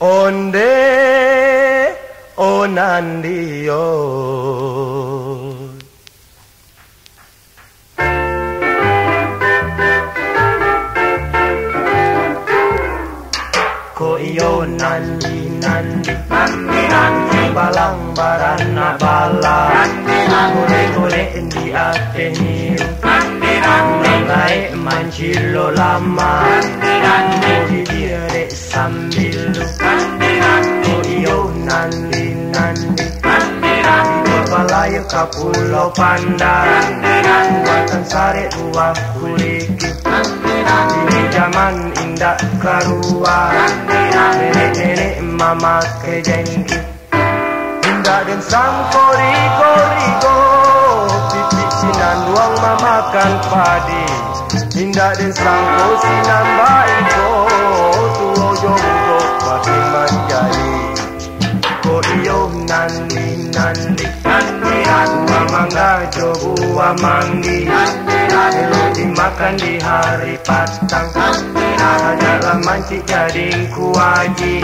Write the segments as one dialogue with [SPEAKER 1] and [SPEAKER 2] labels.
[SPEAKER 1] onde onandio ko iyo nandi nandi.
[SPEAKER 2] Nandi nandi.
[SPEAKER 1] Balang barana bala.
[SPEAKER 2] Nandi nandi.
[SPEAKER 1] Gole gole di mancillo lama.
[SPEAKER 2] Nandi nandi
[SPEAKER 1] di dire iyo nandi nandi.
[SPEAKER 2] Nandi nandi
[SPEAKER 1] Balayo kapulo
[SPEAKER 2] nandi
[SPEAKER 1] Buatan sare dua kuliki Ini zaman indah karua. Nenek-nenek mama kejengki Indah dan sang korigo rigo Pipi sinan duang mama kan padi Indah dan sang sinan baiko Tuo jogo pati manjari Ko iyo nandi nandi
[SPEAKER 2] nandi
[SPEAKER 1] buah manggi
[SPEAKER 2] nandi nandi
[SPEAKER 1] Elo dimakan di hari patang Hanyalah mancik jadi kuaji.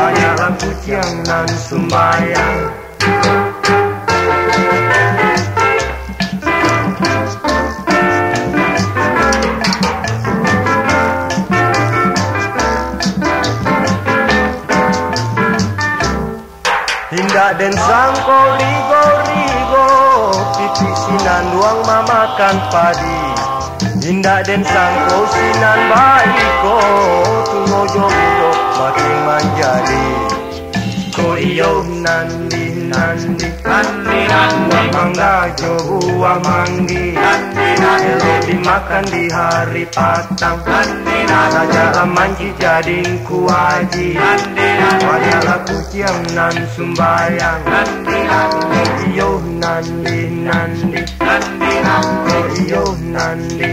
[SPEAKER 1] Hanyalah kuciang nan sumbayang Hindak dan sangko rigo rigo Pipi sinan duang mamakan padi. Hindak dan sangko sinan baiko Tungo jogo makin manjadi Ko iyo nandi nandi.
[SPEAKER 2] Nandi nandi.
[SPEAKER 1] Mangga jo manggi.
[SPEAKER 2] Nandi nandi
[SPEAKER 1] Elo dimakan di hari patang. Sajalah manci jadi kuaji.
[SPEAKER 2] Nandi
[SPEAKER 1] Hanyalah kuciang nan sumbayang. Iyo nandi nandi.
[SPEAKER 2] Nandi nandi
[SPEAKER 1] Iyo nandi